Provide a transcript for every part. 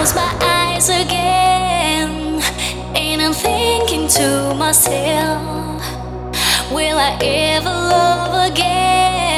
close my eyes again and I'm thinking to myself, will I ever love again?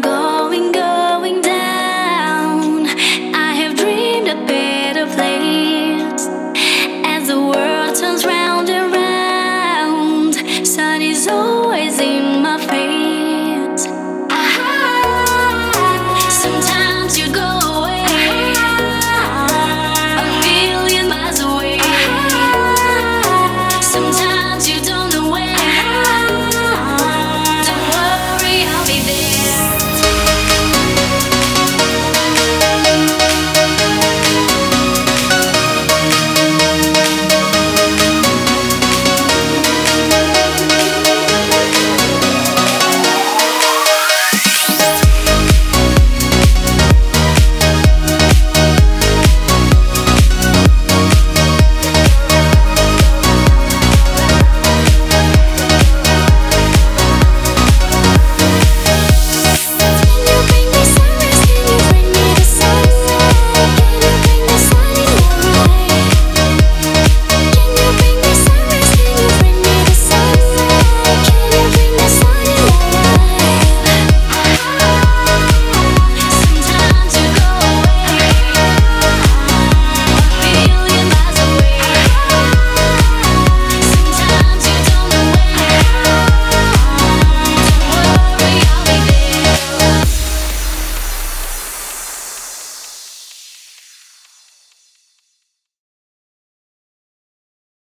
going, going.